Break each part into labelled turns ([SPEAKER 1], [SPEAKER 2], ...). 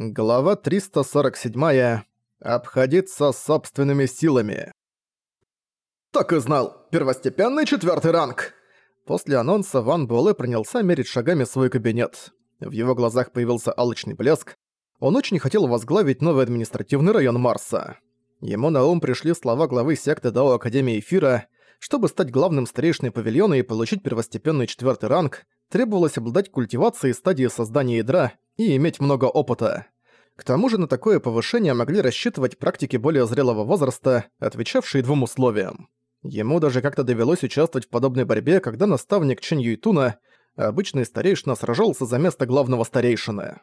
[SPEAKER 1] Глава 347. Обходиться собственными силами.
[SPEAKER 2] «Так и знал! Первостепенный четвертый ранг!»
[SPEAKER 1] После анонса Ван Буэлэ принялся мерить шагами свой кабинет. В его глазах появился алчный блеск. Он очень хотел возглавить новый административный район Марса. Ему на ум пришли слова главы секты Дао Академии Эфира. Чтобы стать главным старейшиной павильона и получить первостепенный четвертый ранг, требовалось обладать культивацией стадии создания ядра и иметь много опыта. К тому же на такое повышение могли рассчитывать практики более зрелого возраста, отвечавшие двум условиям. Ему даже как-то довелось участвовать в подобной борьбе, когда наставник Чэнь Юйтуна, обычный старейшина, сражался за место главного старейшины.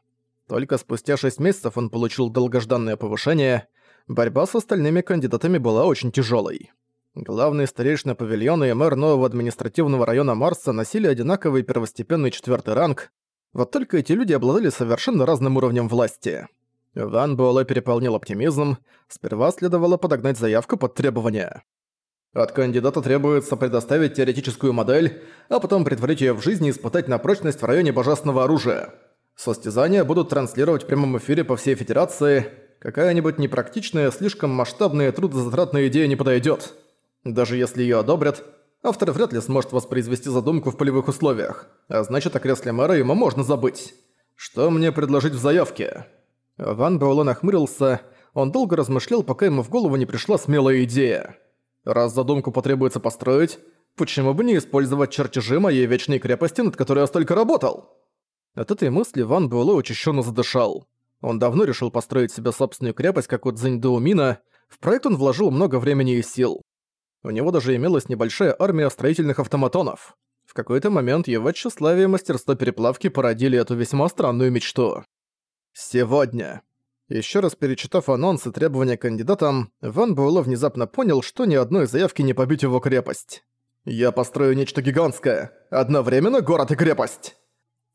[SPEAKER 1] Только спустя 6 месяцев он получил долгожданное повышение. Борьба с остальными кандидатами была очень тяжелой. Главный старейшина павильона и мэр нового административного района Марса носили одинаковый первостепенный четвертый ранг, вот только эти люди обладали совершенно разным уровнем власти. Ван Буэлэ переполнил оптимизм, сперва следовало подогнать заявку под требования. От кандидата требуется предоставить теоретическую модель, а потом притворить ее в жизнь и испытать на прочность в районе божественного оружия. Состязания будут транслировать в прямом эфире по всей Федерации. Какая-нибудь непрактичная, слишком масштабная трудозатратная идея не подойдет. Даже если ее одобрят, автор вряд ли сможет воспроизвести задумку в полевых условиях, а значит о кресле мэра ему можно забыть. Что мне предложить в заявке? Ван Баоло нахмурился, он долго размышлял, пока ему в голову не пришла смелая идея. Раз задумку потребуется построить, почему бы не использовать чертежи моей вечной крепости, над которой я столько работал? От этой мысли Ван Буэлэ учащенно задышал. Он давно решил построить себе собственную крепость, как у Цзиньдоумина. В проект он вложил много времени и сил. У него даже имелась небольшая армия строительных автоматонов. В какой-то момент его тщеславие и мастерство переплавки породили эту весьма странную мечту. Сегодня. Еще раз перечитав анонс и требования кандидатам, Ван Буэлло внезапно понял, что ни одной заявки не побить его крепость. «Я построю нечто гигантское. Одновременно город и крепость!»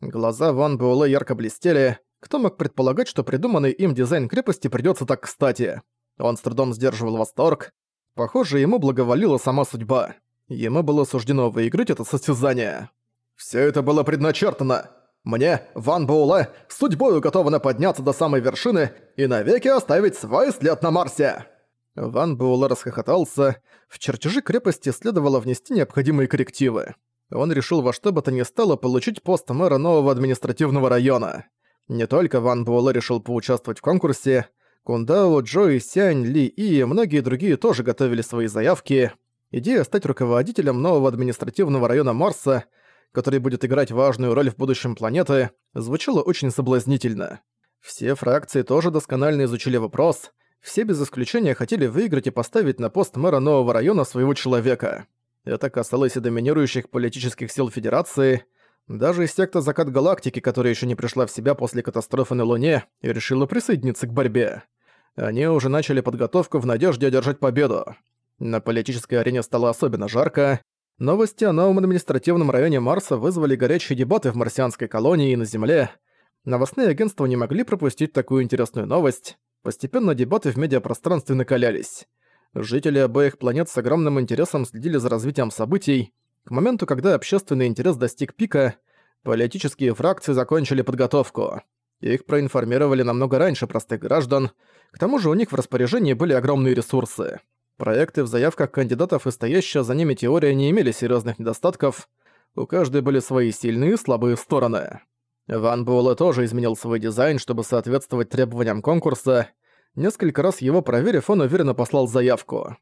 [SPEAKER 1] Глаза Ван Буэлло ярко блестели. Кто мог предполагать, что придуманный им дизайн крепости придётся так кстати? Он с трудом сдерживал восторг. Похоже, ему благоволила сама судьба. Ему было суждено выиграть это состязание. Все это было предначертано. Мне, Ван Буэлэ, судьбой уготовано подняться до самой вершины и навеки оставить свой след на Марсе!» Ван Буэлэ расхохотался. В чертежи крепости следовало внести необходимые коррективы. Он решил во что бы то ни стало получить пост мэра нового административного района. Не только Ван Буэлэ решил поучаствовать в конкурсе, Кундао, Джои, Сянь, Ли и многие другие тоже готовили свои заявки. Идея стать руководителем нового административного района Марса, который будет играть важную роль в будущем планеты, звучала очень соблазнительно. Все фракции тоже досконально изучили вопрос, все без исключения хотели выиграть и поставить на пост мэра нового района своего человека. Это касалось и доминирующих политических сил Федерации, даже секта Закат Галактики, которая еще не пришла в себя после катастрофы на Луне и решила присоединиться к борьбе. Они уже начали подготовку в надежде одержать победу. На политической арене стало особенно жарко. Новости о новом административном районе Марса вызвали горячие дебаты в марсианской колонии и на Земле. Новостные агентства не могли пропустить такую интересную новость. Постепенно дебаты в медиапространстве накалялись. Жители обоих планет с огромным интересом следили за развитием событий, к моменту, когда общественный интерес достиг пика, политические фракции закончили подготовку. Их проинформировали намного раньше простых граждан, к тому же у них в распоряжении были огромные ресурсы. Проекты в заявках кандидатов и стоящая за ними теория не имели серьезных недостатков, у каждой были свои сильные и слабые стороны. Ван Буэлэ тоже изменил свой дизайн, чтобы соответствовать требованиям конкурса. Несколько раз его проверив, он уверенно послал заявку.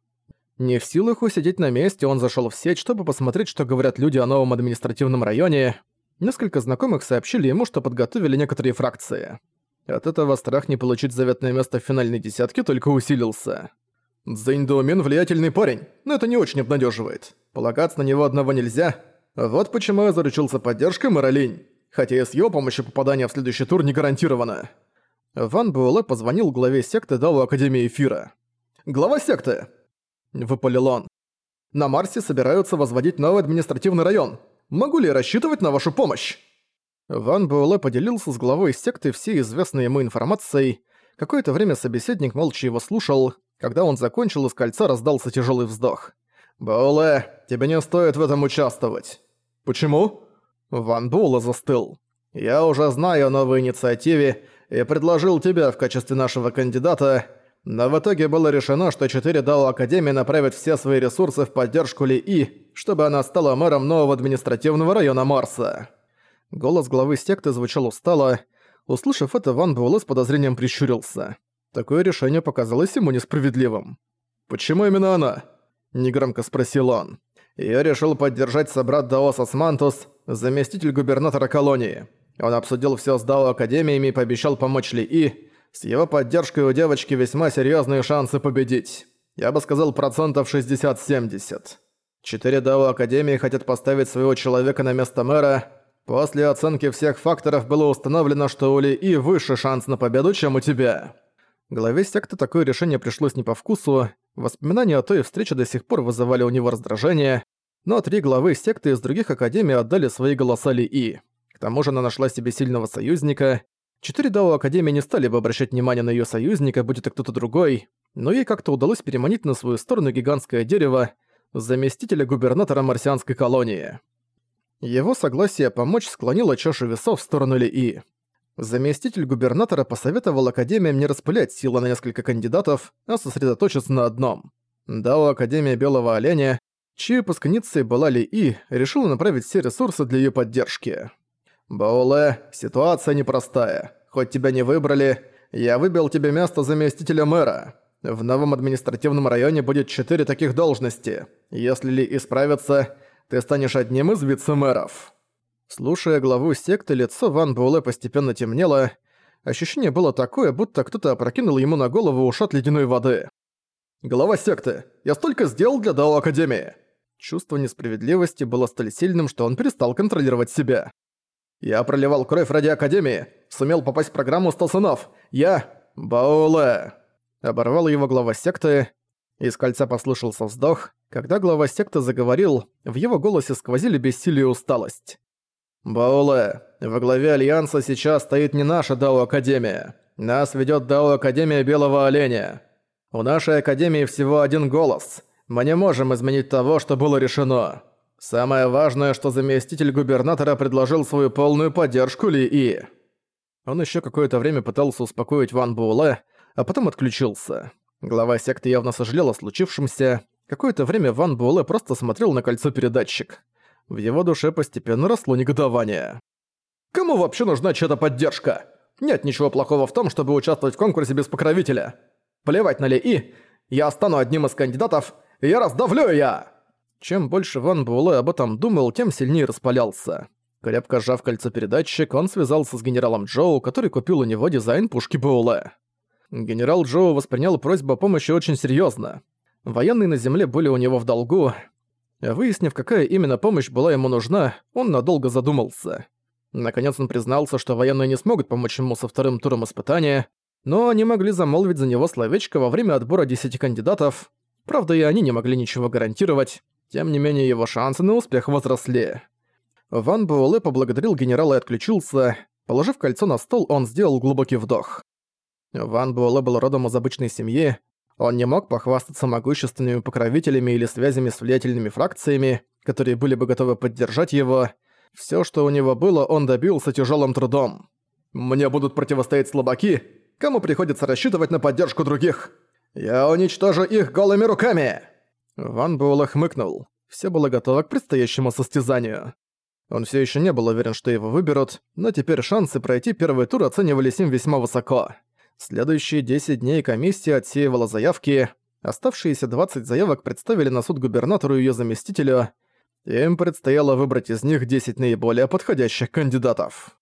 [SPEAKER 1] Не в силах усидеть на месте, он зашел в сеть, чтобы посмотреть, что говорят люди о новом административном районе. Несколько знакомых сообщили ему, что подготовили некоторые фракции. От этого страх не получить заветное место в финальной десятке только усилился. Зайндоумен влиятельный парень, но это не очень обнадеживает. Полагаться на него одного нельзя. Вот почему я заручился поддержкой Маралинь, хотя и с его помощью попадание в следующий тур не гарантировано. Ван Буэлэ позвонил главе секты Дао Академии Эфира. «Глава секты, выпалил он. «На Марсе собираются возводить новый административный район. Могу ли я рассчитывать на вашу помощь?» Ван Буэлэ поделился с главой секты всей известной ему информацией. Какое-то время собеседник молча его слушал. Когда он закончил, из кольца раздался тяжелый вздох. «Буэлэ, тебе не стоит в этом участвовать». «Почему?» Ван Буэлэ застыл. «Я уже знаю о новой инициативе и предложил тебя в качестве нашего кандидата, но в итоге было решено, что четыре Дао Академии направят все свои ресурсы в поддержку Ли И, чтобы она стала мэром нового административного района Марса. Голос главы секты звучал устало. Услышав это, Ван Баолэ с подозрением прищурился. Такое решение показалось ему несправедливым. «Почему именно она?» – негромко спросил он. «Я решил поддержать собрат Даос Османтус, заместитель губернатора колонии. Он обсудил все с Дао Академиями и пообещал помочь Ли И. С его поддержкой у девочки весьма серьезные шансы победить. Я бы сказал процентов 60-70. Четыре Дао Академии хотят поставить своего человека на место мэра. После оценки всех факторов было установлено, что у Ли И выше шанс на победу, чем у тебя. Главе секты такое решение пришлось не по вкусу, воспоминания о той встрече до сих пор вызывали у него раздражение, но три главы секты из других академий отдали свои голоса Ли И. К тому же она нашла себе сильного союзника. Четыре Дао Академии не стали бы обращать внимание на её союзника, будь это кто-то другой, но ей как-то удалось переманить на свою сторону гигантское дерево, заместителя губернатора марсианской колонии. Его согласие помочь склонило чашу весов в сторону Ли И. Заместитель губернатора посоветовал Академиям не распылять силы на несколько кандидатов, а сосредоточиться на одном. Дао Академия Белого Оленя, чьей выпускницей была Ли И, решила направить все ресурсы для ее поддержки. «Бауле, ситуация непростая. Хоть тебя не выбрали, я выбил тебе место заместителя мэра. В новом административном районе будет четыре таких должности. Если Ли исправится, ты станешь одним из вице-мэров». Слушая главу секты, лицо Ван Буэлэ постепенно темнело. Ощущение было такое, будто кто-то опрокинул ему на голову ушат ледяной воды. «Глава секты, я столько сделал для Дао Академии!» Чувство несправедливости было столь сильным, что он перестал контролировать себя. «Я проливал кровь ради Академии, сумел попасть в программу «Сто сынов». Я... Бауле!» Оборвал его глава секты. Из кольца послышался вздох. Когда глава секты заговорил, в его голосе сквозили бессилие и усталость. «Бауле, во главе Альянса сейчас стоит не наша Дао Академия. Нас ведет Дао Академия Белого Оленя. У нашей Академии всего один голос. Мы не можем изменить того, что было решено. Самое важное, что заместитель губернатора предложил свою полную поддержку Ли И. Он еще какое-то время пытался успокоить Ван Буэлэ, а потом отключился. Глава секты явно сожалел о случившемся. Какое-то время Ван Буэлэ просто смотрел на кольцо-передатчик. В его душе постепенно росло негодование. «Кому вообще нужна чья-то поддержка? Нет ничего плохого в том, чтобы участвовать в конкурсе без покровителя. Плевать на Ли И, я стану одним из кандидатов, и я раздавлю я!» Чем больше Ван Буэлэ об этом думал, тем сильнее распалялся. Крепко сжав кольцо-передатчик, он связался с генералом Джоу, который купил у него дизайн пушки Буэлэ. Генерал Джоу воспринял просьбу о помощи очень серьезно. Военные на земле были у него в долгу, Выяснив, какая именно помощь была ему нужна, он надолго задумался. Наконец он признался, что военные не смогут помочь ему со вторым туром испытания, но они могли замолвить за него словечко во время отбора 10 кандидатов. Правда, и они не могли ничего гарантировать. Тем не менее, его шансы на успех возросли. Ван Буэлэ поблагодарил генерала и отключился. Положив кольцо на стол, он сделал глубокий вдох. Ван Буэлэ был родом из обычной семьи, он не мог похвастаться могущественными покровителями или связями с влиятельными фракциями, которые были бы готовы поддержать его. Всё, что у него было, он добился тяжёлым трудом. «Мне будут противостоять слабаки, кому приходится рассчитывать на поддержку других. Я уничтожу их голыми руками!» Ван Буэлэ хмыкнул. Всё было готово к предстоящему состязанию. Он всё ещё не был уверен, что его выберут, но теперь шансы пройти первый тур оценивались им весьма высоко. Следующие 10 дней комиссия отсеивала заявки, оставшиеся 20 заявок представили на суд губернатору и её заместителю, им предстояло выбрать из них 10 наиболее подходящих кандидатов.